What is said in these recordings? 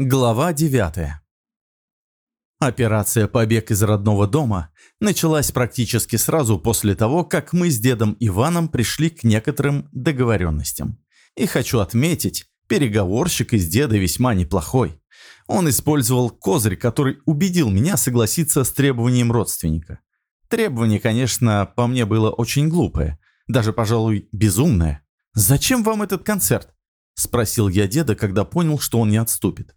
Глава 9 Операция «Побег из родного дома» началась практически сразу после того, как мы с дедом Иваном пришли к некоторым договоренностям. И хочу отметить, переговорщик из деда весьма неплохой. Он использовал козырь, который убедил меня согласиться с требованием родственника. Требование, конечно, по мне было очень глупое, даже, пожалуй, безумное. «Зачем вам этот концерт?» – спросил я деда, когда понял, что он не отступит.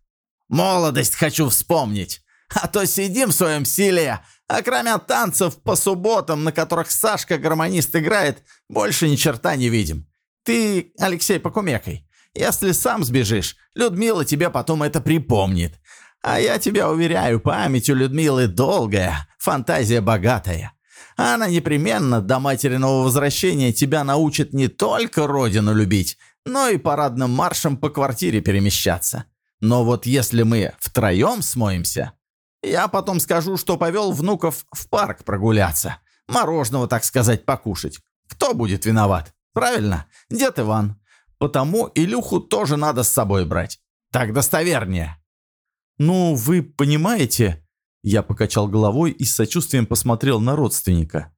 Молодость хочу вспомнить. А то сидим в своем селе, а кроме танцев по субботам, на которых Сашка, гармонист, играет, больше ни черта не видим. Ты, Алексей, покумекай. Если сам сбежишь, Людмила тебе потом это припомнит. А я тебя уверяю, память у Людмилы долгая, фантазия богатая. Она непременно до материного возвращения тебя научит не только родину любить, но и парадным маршем по квартире перемещаться. Но вот если мы втроем смоемся, я потом скажу, что повел внуков в парк прогуляться. Мороженого, так сказать, покушать. Кто будет виноват? Правильно? Дед Иван. Потому Илюху тоже надо с собой брать. Так достовернее. «Ну, вы понимаете...» Я покачал головой и с сочувствием посмотрел на родственника.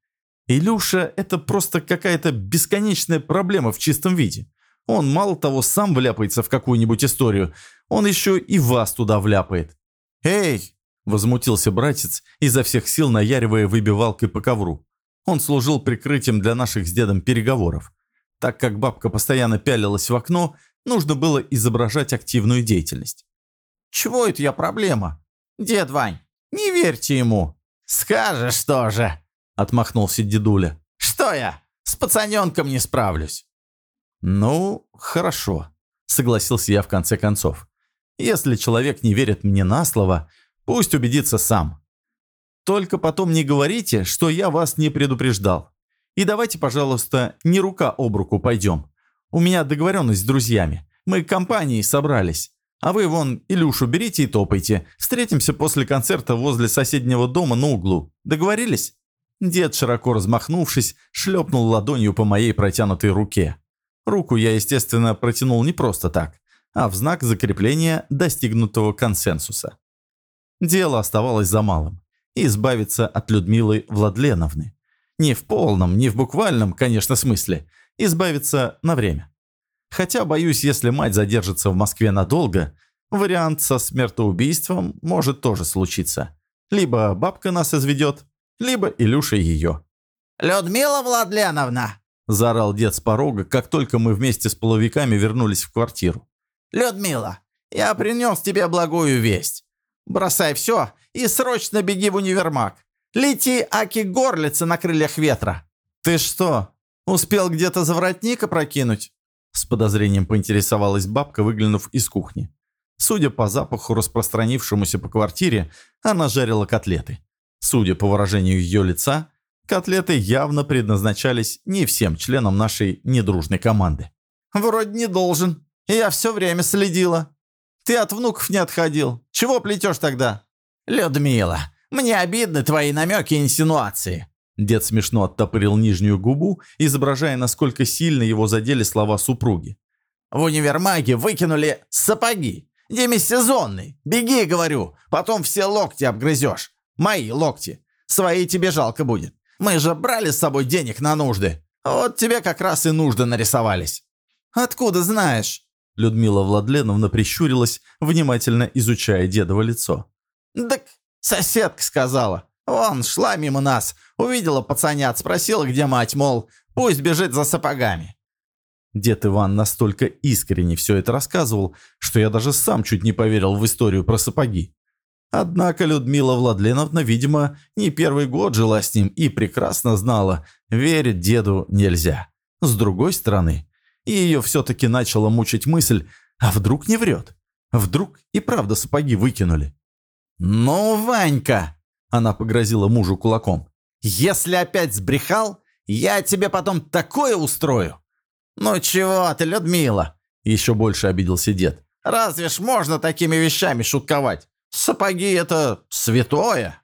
«Илюша – это просто какая-то бесконечная проблема в чистом виде. Он мало того сам вляпается в какую-нибудь историю, он еще и вас туда вляпает. «Эй!» – возмутился братец, изо всех сил наяривая выбивалкой по ковру. Он служил прикрытием для наших с дедом переговоров. Так как бабка постоянно пялилась в окно, нужно было изображать активную деятельность. «Чего это я проблема? Дед Вань, не верьте ему!» «Скажешь тоже!» – отмахнулся дедуля. «Что я? С пацаненком не справлюсь!» «Ну, хорошо», — согласился я в конце концов. «Если человек не верит мне на слово, пусть убедится сам. Только потом не говорите, что я вас не предупреждал. И давайте, пожалуйста, не рука об руку пойдем. У меня договоренность с друзьями. Мы компанией собрались. А вы вон Илюшу берите и топайте. Встретимся после концерта возле соседнего дома на углу. Договорились?» Дед, широко размахнувшись, шлепнул ладонью по моей протянутой руке. Руку я, естественно, протянул не просто так, а в знак закрепления достигнутого консенсуса. Дело оставалось за малым – избавиться от Людмилы Владленовны. Не в полном, не в буквальном, конечно, смысле. Избавиться на время. Хотя, боюсь, если мать задержится в Москве надолго, вариант со смертоубийством может тоже случиться. Либо бабка нас изведет, либо Илюша ее. «Людмила Владленовна!» – заорал дед с порога, как только мы вместе с половиками вернулись в квартиру. «Людмила, я принес тебе благую весть. Бросай все и срочно беги в универмаг. Лети, аки горлица на крыльях ветра». «Ты что, успел где-то за воротника прокинуть?» С подозрением поинтересовалась бабка, выглянув из кухни. Судя по запаху, распространившемуся по квартире, она жарила котлеты. Судя по выражению ее лица, Котлеты явно предназначались не всем членам нашей недружной команды. «Вроде не должен. Я все время следила. Ты от внуков не отходил. Чего плетешь тогда?» «Людмила, мне обидны твои намеки и инсинуации». Дед смешно оттопырил нижнюю губу, изображая, насколько сильно его задели слова супруги. «В универмаге выкинули сапоги. Демисезонный. Беги, говорю, потом все локти обгрызешь. Мои локти. Свои тебе жалко будет. Мы же брали с собой денег на нужды. Вот тебе как раз и нужды нарисовались». «Откуда знаешь?» Людмила Владленовна прищурилась, внимательно изучая дедово лицо. «Так соседка сказала. Вон, шла мимо нас, увидела пацанят, спросила, где мать, мол, пусть бежит за сапогами». Дед Иван настолько искренне все это рассказывал, что я даже сам чуть не поверил в историю про сапоги. Однако Людмила Владленовна, видимо, не первый год жила с ним и прекрасно знала, верить деду нельзя. С другой стороны, ее все-таки начала мучить мысль, а вдруг не врет? Вдруг и правда сапоги выкинули? «Ну, Ванька!» – она погрозила мужу кулаком. «Если опять сбрехал, я тебе потом такое устрою!» «Ну чего ты, Людмила?» – еще больше обиделся дед. «Разве ж можно такими вещами шутковать? Сапоги — это святое!»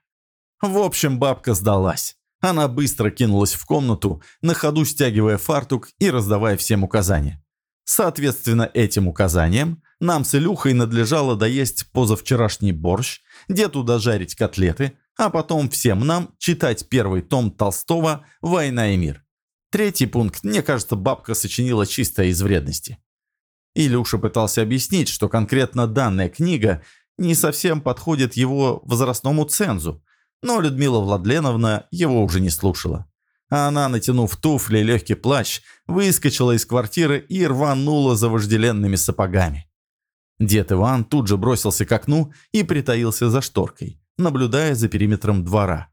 В общем, бабка сдалась. Она быстро кинулась в комнату, на ходу стягивая фартук и раздавая всем указания. Соответственно, этим указаниям нам с Илюхой надлежало доесть позавчерашний борщ, деду дожарить котлеты, а потом всем нам читать первый том Толстого «Война и мир». Третий пункт, мне кажется, бабка сочинила чисто из вредности. Илюша пытался объяснить, что конкретно данная книга не совсем подходит его возрастному цензу, но Людмила Владленовна его уже не слушала. Она, натянув туфли и легкий плащ, выскочила из квартиры и рванула за вожделенными сапогами. Дед Иван тут же бросился к окну и притаился за шторкой, наблюдая за периметром двора.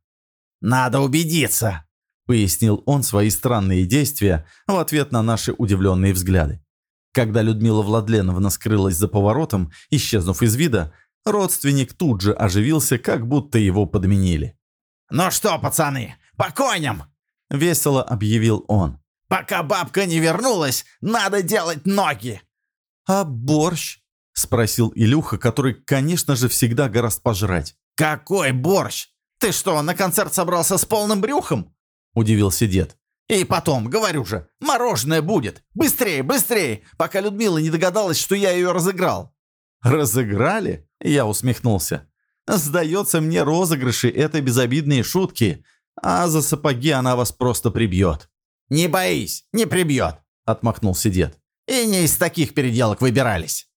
«Надо убедиться», — пояснил он свои странные действия в ответ на наши удивленные взгляды. Когда Людмила Владленовна скрылась за поворотом, исчезнув из вида, родственник тут же оживился, как будто его подменили. «Ну что, пацаны, по коням!» — весело объявил он. «Пока бабка не вернулась, надо делать ноги!» «А борщ?» — спросил Илюха, который, конечно же, всегда гораст пожрать. «Какой борщ? Ты что, на концерт собрался с полным брюхом?» — удивился дед. И потом, говорю же, мороженое будет. Быстрее, быстрее, пока Людмила не догадалась, что я ее разыграл. Разыграли? Я усмехнулся. Сдается мне, розыгрыши — это безобидные шутки, а за сапоги она вас просто прибьет. «Не боись, не прибьет», — отмахнулся дед. «И не из таких переделок выбирались».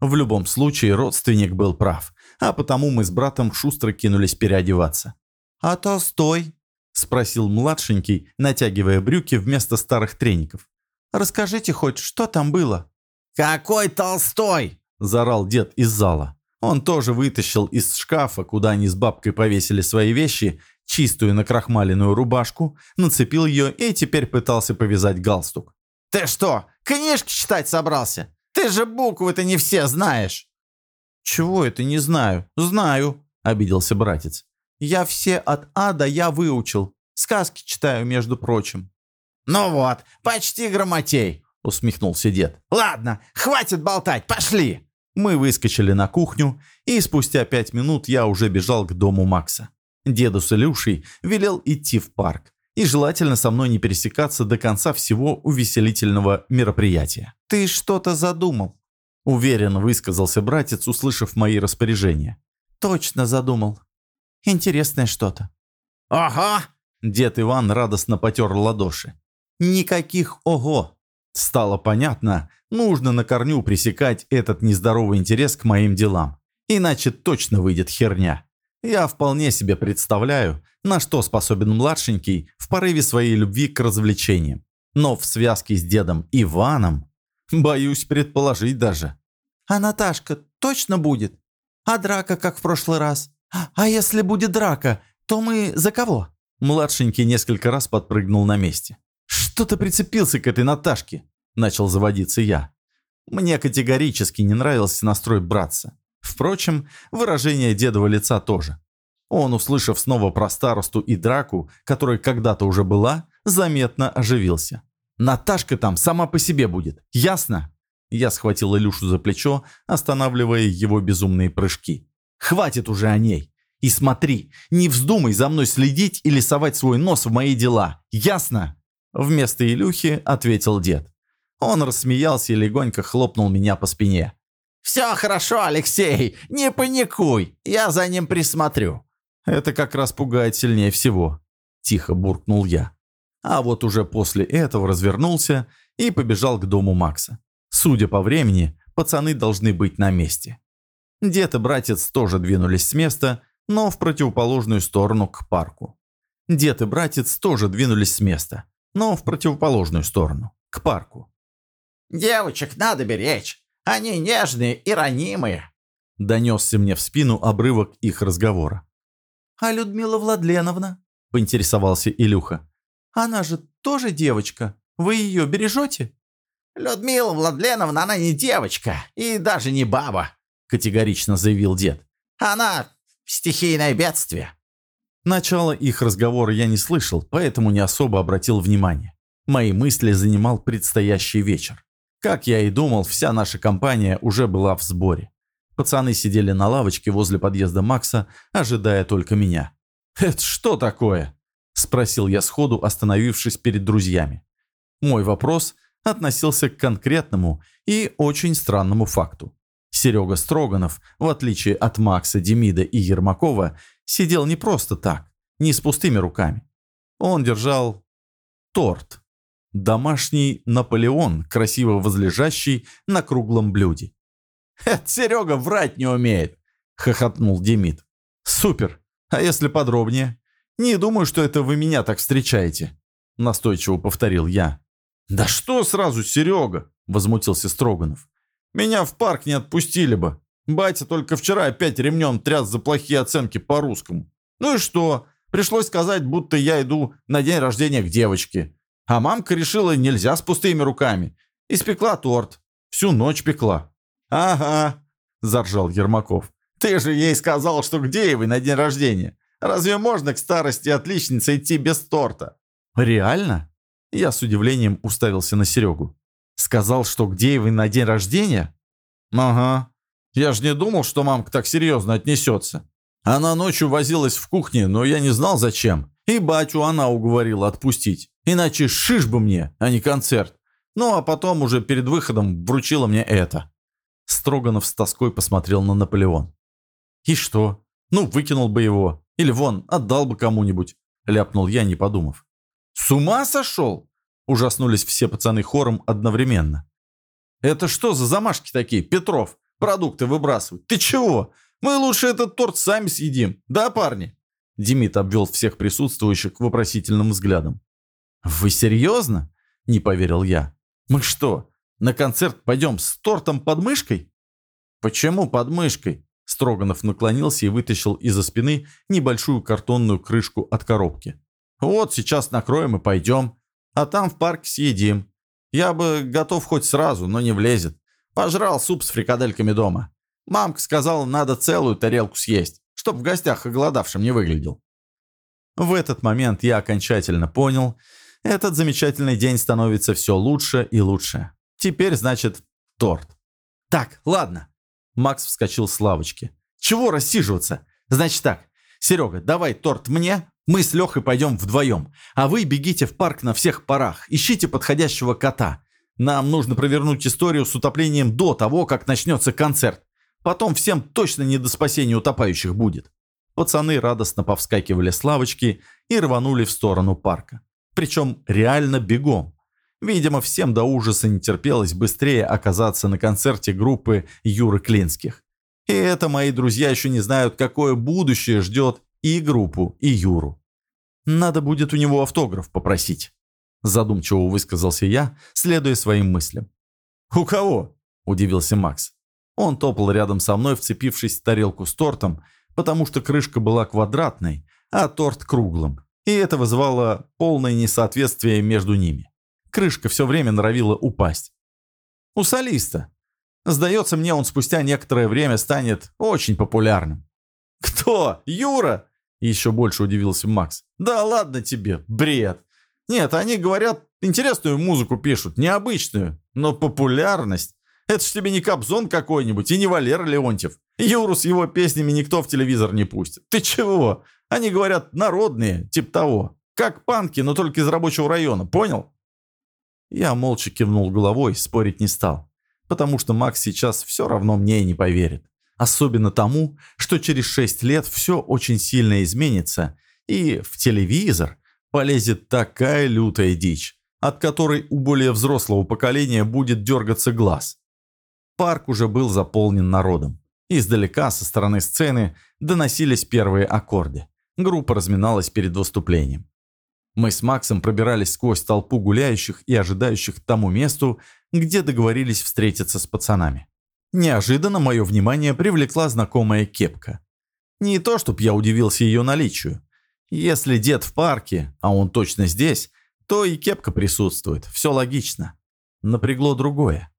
В любом случае, родственник был прав, а потому мы с братом шустро кинулись переодеваться. «А Толстой?» – спросил младшенький, натягивая брюки вместо старых треников. «Расскажите хоть, что там было?» «Какой Толстой?» – заорал дед из зала. Он тоже вытащил из шкафа, куда они с бабкой повесили свои вещи, чистую накрахмаленную рубашку, нацепил ее и теперь пытался повязать галстук. «Ты что, книжки читать собрался? Ты же буквы-то не все знаешь!» «Чего это не знаю? Знаю!» – обиделся братец. Я все от А до Я выучил. Сказки читаю, между прочим». «Ну вот, почти грамотей», — усмехнулся дед. «Ладно, хватит болтать, пошли!» Мы выскочили на кухню, и спустя пять минут я уже бежал к дому Макса. Деду с Илюшей велел идти в парк, и желательно со мной не пересекаться до конца всего увеселительного мероприятия. «Ты что-то задумал?» Уверенно высказался братец, услышав мои распоряжения. «Точно задумал. Интересное что-то». «Ага!» Дед Иван радостно потер ладоши. «Никаких «ого». Стало понятно, нужно на корню пресекать этот нездоровый интерес к моим делам. Иначе точно выйдет херня. Я вполне себе представляю, на что способен младшенький в порыве своей любви к развлечениям. Но в связке с дедом Иваном боюсь предположить даже. «А Наташка точно будет? А драка, как в прошлый раз?» «А если будет драка, то мы за кого?» Младшенький несколько раз подпрыгнул на месте. «Что ты прицепился к этой Наташке?» Начал заводиться я. Мне категорически не нравился настрой братца. Впрочем, выражение дедового лица тоже. Он, услышав снова про старосту и драку, которая когда-то уже была, заметно оживился. «Наташка там сама по себе будет, ясно?» Я схватил Илюшу за плечо, останавливая его безумные прыжки. Хватит уже о ней. И смотри, не вздумай за мной следить или совать свой нос в мои дела. Ясно?» Вместо Илюхи ответил дед. Он рассмеялся и легонько хлопнул меня по спине. «Все хорошо, Алексей, не паникуй, я за ним присмотрю». «Это как раз пугает сильнее всего», – тихо буркнул я. А вот уже после этого развернулся и побежал к дому Макса. Судя по времени, пацаны должны быть на месте. Дед и братец тоже двинулись с места, но в противоположную сторону к парку. Дед и братец тоже двинулись с места, но в противоположную сторону, к парку. «Девочек надо беречь, они нежные и ранимые», донесся мне в спину обрывок их разговора. «А Людмила Владленовна?» – поинтересовался Илюха. «Она же тоже девочка. Вы ее бережете?» «Людмила Владленовна, она не девочка и даже не баба», – категорично заявил дед. «Она стихийное бедствие». Начало их разговора я не слышал, поэтому не особо обратил внимание. Мои мысли занимал предстоящий вечер. Как я и думал, вся наша компания уже была в сборе. Пацаны сидели на лавочке возле подъезда Макса, ожидая только меня. «Это что такое?» – спросил я сходу, остановившись перед друзьями. Мой вопрос относился к конкретному и очень странному факту. Серега Строганов, в отличие от Макса, Демида и Ермакова, сидел не просто так, не с пустыми руками. Он держал торт. Домашний Наполеон, красиво возлежащий на круглом блюде. «Это Серега врать не умеет!» — хохотнул Демид. «Супер! А если подробнее? Не думаю, что это вы меня так встречаете», — настойчиво повторил я. «Да что сразу, Серега?» — возмутился Строганов. «Меня в парк не отпустили бы. Батя только вчера опять ремнем тряс за плохие оценки по русскому. Ну и что? Пришлось сказать, будто я иду на день рождения к девочке. А мамка решила, нельзя с пустыми руками. Испекла торт. Всю ночь пекла. «Ага», – заржал Ермаков. «Ты же ей сказал, что к Деевой на день рождения. Разве можно к старости отличницы идти без торта?» «Реально?» Я с удивлением уставился на Серегу. «Сказал, что к Деевой на день рождения?» «Ага. Я же не думал, что мамка так серьезно отнесется. Она ночью возилась в кухне, но я не знал зачем. И батю она уговорила отпустить. Иначе шиш бы мне, а не концерт. Ну а потом уже перед выходом вручила мне это». Строганов с тоской посмотрел на Наполеон. «И что? Ну, выкинул бы его. Или вон, отдал бы кому-нибудь», — ляпнул я, не подумав. «С ума сошел?» — ужаснулись все пацаны хором одновременно. «Это что за замашки такие, Петров? Продукты выбрасывать. Ты чего? Мы лучше этот торт сами съедим. Да, парни?» Демид обвел всех присутствующих вопросительным взглядом. «Вы серьезно?» — не поверил я. «Мы что, на концерт пойдем с тортом под мышкой?» «Почему под мышкой?» Строганов наклонился и вытащил из-за спины небольшую картонную крышку от коробки. «Вот сейчас накроем и пойдем. А там в парк съедим. Я бы готов хоть сразу, но не влезет. Пожрал суп с фрикадельками дома. Мамка сказала, надо целую тарелку съесть, чтоб в гостях оголодавшим не выглядел». В этот момент я окончательно понял, этот замечательный день становится все лучше и лучше. Теперь, значит, торт. Так, ладно. Макс вскочил с лавочки. Чего рассиживаться? Значит так, Серега, давай торт мне, мы с Лехой пойдем вдвоем, а вы бегите в парк на всех парах, ищите подходящего кота. Нам нужно провернуть историю с утоплением до того, как начнется концерт. Потом всем точно не до спасения утопающих будет. Пацаны радостно повскакивали с лавочки и рванули в сторону парка. Причем реально бегом. Видимо, всем до ужаса не терпелось быстрее оказаться на концерте группы Юры Клинских. И это мои друзья еще не знают, какое будущее ждет и группу, и Юру. Надо будет у него автограф попросить. Задумчиво высказался я, следуя своим мыслям. «У кого?» – удивился Макс. Он топал рядом со мной, вцепившись в тарелку с тортом, потому что крышка была квадратной, а торт круглым, и это вызывало полное несоответствие между ними. Крышка все время норовила упасть. У солиста. Сдается мне, он спустя некоторое время станет очень популярным. «Кто? Юра?» Еще больше удивился Макс. «Да ладно тебе, бред. Нет, они говорят, интересную музыку пишут, необычную, но популярность. Это ж тебе не Кобзон какой-нибудь и не Валера Леонтьев. Юру с его песнями никто в телевизор не пустит. Ты чего? Они говорят народные, типа того. Как панки, но только из рабочего района, понял? Я молча кивнул головой, спорить не стал. Потому что Макс сейчас все равно мне не поверит. Особенно тому, что через шесть лет все очень сильно изменится, и в телевизор полезет такая лютая дичь, от которой у более взрослого поколения будет дергаться глаз. Парк уже был заполнен народом. Издалека, со стороны сцены, доносились первые аккорды. Группа разминалась перед выступлением. Мы с Максом пробирались сквозь толпу гуляющих и ожидающих к тому месту, где договорились встретиться с пацанами. Неожиданно мое внимание привлекла знакомая кепка. Не то, чтоб я удивился ее наличию. Если дед в парке, а он точно здесь, то и кепка присутствует, все логично. Напрягло другое.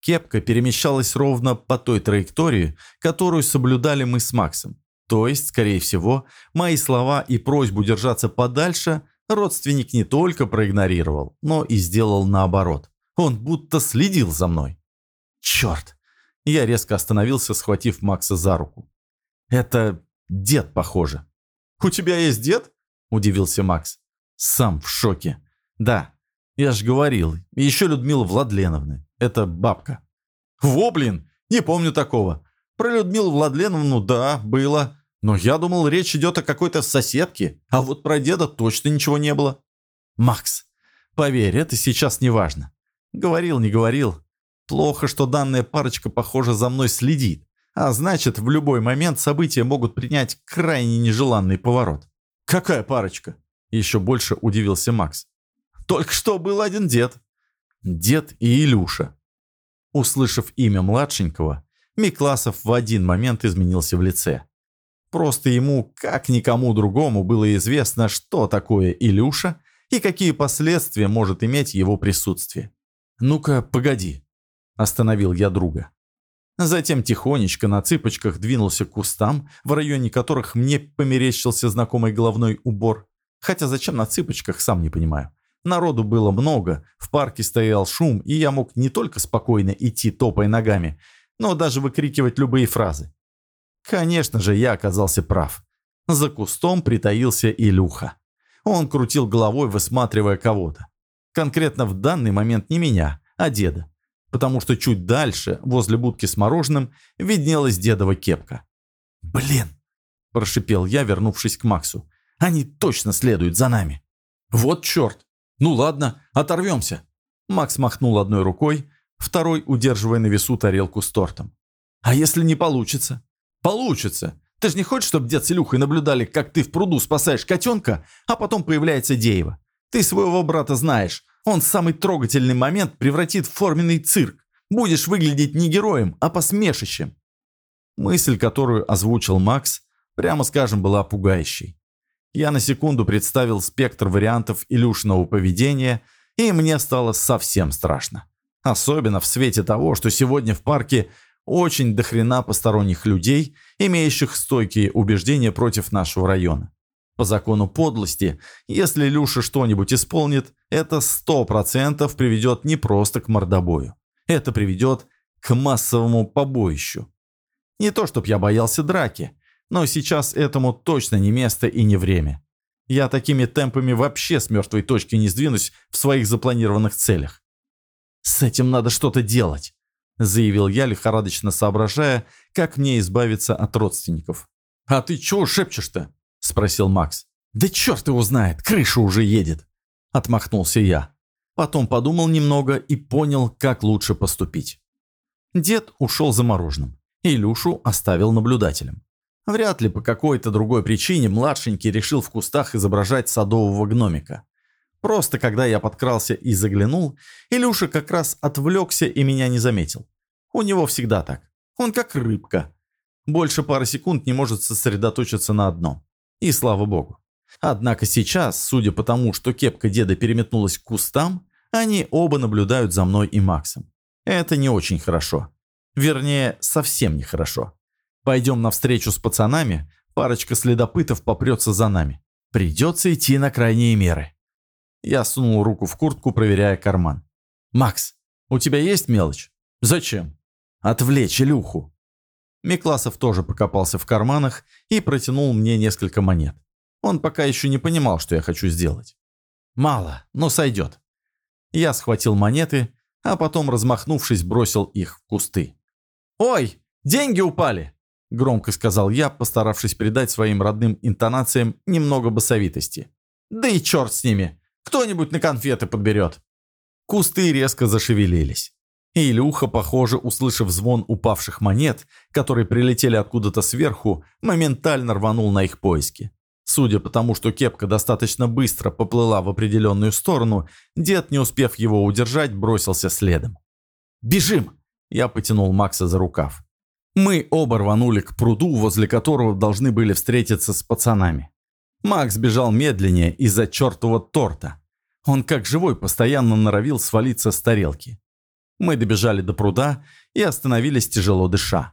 Кепка перемещалась ровно по той траектории, которую соблюдали мы с Максом. То есть, скорее всего, мои слова и просьбу держаться подальше Родственник не только проигнорировал, но и сделал наоборот. Он будто следил за мной. Черт! Я резко остановился, схватив Макса за руку. Это дед, похоже. «У тебя есть дед?» – удивился Макс. Сам в шоке. Да, Я ж говорил. Еще Людмила Владленовна. Это бабка. Во, блин, не помню такого. Про Людмилу Владленовну, да, было. Но я думал, речь идет о какой-то соседке. А вот про деда точно ничего не было. Макс, поверь, это сейчас не важно. Говорил, не говорил. Плохо, что данная парочка, похоже, за мной следит. А значит, в любой момент события могут принять крайне нежеланный поворот. «Какая парочка?» Еще больше удивился Макс. «Только что был один дед». Дед и Илюша. Услышав имя младшенького, Микласов в один момент изменился в лице. Просто ему, как никому другому, было известно, что такое Илюша и какие последствия может иметь его присутствие. «Ну-ка, погоди», – остановил я друга. Затем тихонечко на цыпочках двинулся к кустам, в районе которых мне померещился знакомый головной убор. Хотя зачем на цыпочках, сам не понимаю. Народу было много, в парке стоял шум, и я мог не только спокойно идти, топая ногами, но даже выкрикивать любые фразы. Конечно же, я оказался прав. За кустом притаился Илюха. Он крутил головой, высматривая кого-то. Конкретно в данный момент не меня, а деда потому что чуть дальше, возле будки с мороженым, виднелась дедова кепка. «Блин!» – прошипел я, вернувшись к Максу. «Они точно следуют за нами!» «Вот черт! Ну ладно, оторвемся!» Макс махнул одной рукой, второй удерживая на весу тарелку с тортом. «А если не получится?» «Получится! Ты же не хочешь, чтобы дед с Илюхой наблюдали, как ты в пруду спасаешь котенка, а потом появляется Деева? Ты своего брата знаешь, он самый трогательный момент превратит в форменный цирк. Будешь выглядеть не героем, а посмешищем. Мысль, которую озвучил Макс, прямо скажем, была пугающей. Я на секунду представил спектр вариантов Илюшиного поведения, и мне стало совсем страшно. Особенно в свете того, что сегодня в парке очень дохрена посторонних людей, имеющих стойкие убеждения против нашего района. По закону подлости, если Люша что-нибудь исполнит, это сто процентов приведет не просто к мордобою. Это приведет к массовому побоищу. Не то, чтоб я боялся драки, но сейчас этому точно не место и не время. Я такими темпами вообще с мертвой точки не сдвинусь в своих запланированных целях. «С этим надо что-то делать», – заявил я, лихорадочно соображая, как мне избавиться от родственников. «А ты чего шепчешь-то?» – спросил Макс. «Да черт его знает, крыша уже едет!» – отмахнулся я. Потом подумал немного и понял, как лучше поступить. Дед ушел за мороженым. Илюшу оставил наблюдателем. Вряд ли по какой-то другой причине младшенький решил в кустах изображать садового гномика. Просто когда я подкрался и заглянул, Илюша как раз отвлекся и меня не заметил. У него всегда так. Он как рыбка. Больше пары секунд не может сосредоточиться на одном. И слава богу. Однако сейчас, судя по тому, что кепка деда переметнулась к кустам, они оба наблюдают за мной и Максом. Это не очень хорошо. Вернее, совсем нехорошо. Пойдем навстречу с пацанами, парочка следопытов попрется за нами. Придется идти на крайние меры. Я сунул руку в куртку, проверяя карман. «Макс, у тебя есть мелочь?» «Зачем?» «Отвлечь Илюху». Микласов тоже покопался в карманах и протянул мне несколько монет. Он пока еще не понимал, что я хочу сделать. Мало, но сойдет. Я схватил монеты, а потом, размахнувшись, бросил их в кусты. «Ой, деньги упали!» – громко сказал я, постаравшись придать своим родным интонациям немного басовитости. «Да и черт с ними! Кто-нибудь на конфеты подберет!» Кусты резко зашевелились. И Илюха, похоже, услышав звон упавших монет, которые прилетели откуда-то сверху, моментально рванул на их поиски. Судя по тому, что кепка достаточно быстро поплыла в определенную сторону, дед, не успев его удержать, бросился следом. «Бежим!» – я потянул Макса за рукав. Мы оба рванули к пруду, возле которого должны были встретиться с пацанами. Макс бежал медленнее из-за чертового торта. Он как живой постоянно норовил свалиться с тарелки. Мы добежали до пруда и остановились тяжело дыша.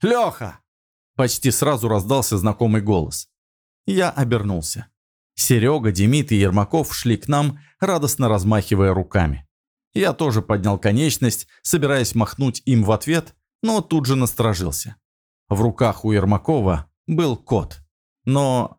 «Леха!» Почти сразу раздался знакомый голос. Я обернулся. Серега, Демид и Ермаков шли к нам, радостно размахивая руками. Я тоже поднял конечность, собираясь махнуть им в ответ, но тут же насторожился. В руках у Ермакова был кот. Но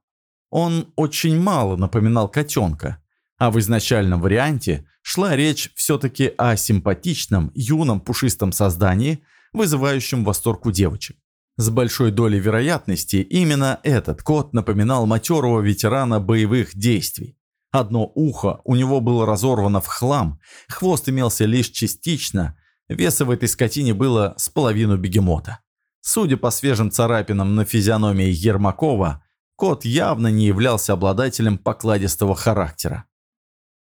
он очень мало напоминал котенка, а в изначальном варианте шла речь все-таки о симпатичном, юном, пушистом создании, вызывающем восторг у девочек. С большой долей вероятности именно этот кот напоминал матерого ветерана боевых действий. Одно ухо у него было разорвано в хлам, хвост имелся лишь частично, веса в этой скотине было с половину бегемота. Судя по свежим царапинам на физиономии Ермакова, кот явно не являлся обладателем покладистого характера.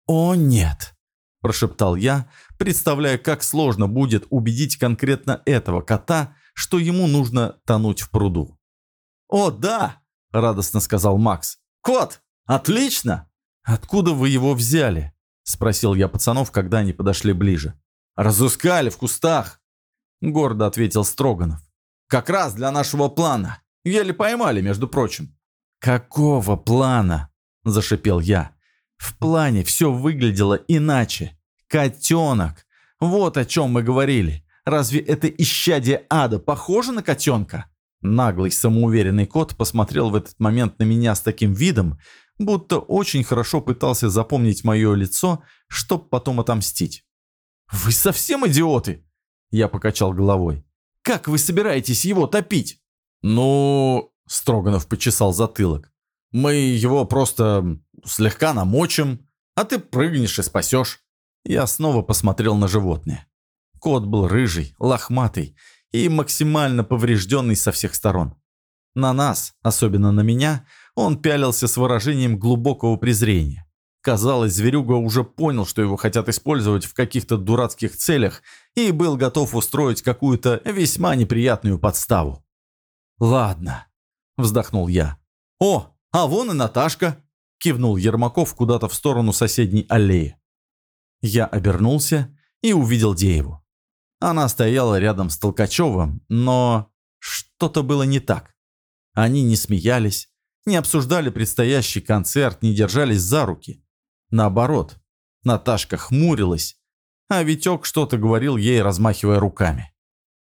«О, нет!» – прошептал я, представляя, как сложно будет убедить конкретно этого кота, что ему нужно тонуть в пруду. «О, да!» – радостно сказал Макс. «Кот! Отлично!» «Откуда вы его взяли?» – спросил я пацанов, когда они подошли ближе. «Разыскали в кустах», – гордо ответил Строганов. «Как раз для нашего плана. Еле поймали, между прочим». «Какого плана?» – зашипел я. «В плане все выглядело иначе. Котенок. Вот о чем мы говорили. Разве это исчадие ада похоже на котенка?» Наглый, самоуверенный кот посмотрел в этот момент на меня с таким видом, будто очень хорошо пытался запомнить мое лицо, чтоб потом отомстить. «Вы совсем идиоты?» Я покачал головой. «Как вы собираетесь его топить?» «Ну...» — Строганов почесал затылок. «Мы его просто слегка намочим, а ты прыгнешь и спасешь». Я снова посмотрел на животное. Кот был рыжий, лохматый и максимально поврежденный со всех сторон. На нас, особенно на меня, он пялился с выражением глубокого презрения. Казалось, зверюга уже понял, что его хотят использовать в каких-то дурацких целях и был готов устроить какую-то весьма неприятную подставу. «Ладно», — вздохнул я. «О, а вон и Наташка!» — кивнул Ермаков куда-то в сторону соседней аллеи. Я обернулся и увидел Дееву. Она стояла рядом с Толкачевым, но что-то было не так. Они не смеялись, не обсуждали предстоящий концерт, не держались за руки. Наоборот, Наташка хмурилась, а Витек что-то говорил ей, размахивая руками.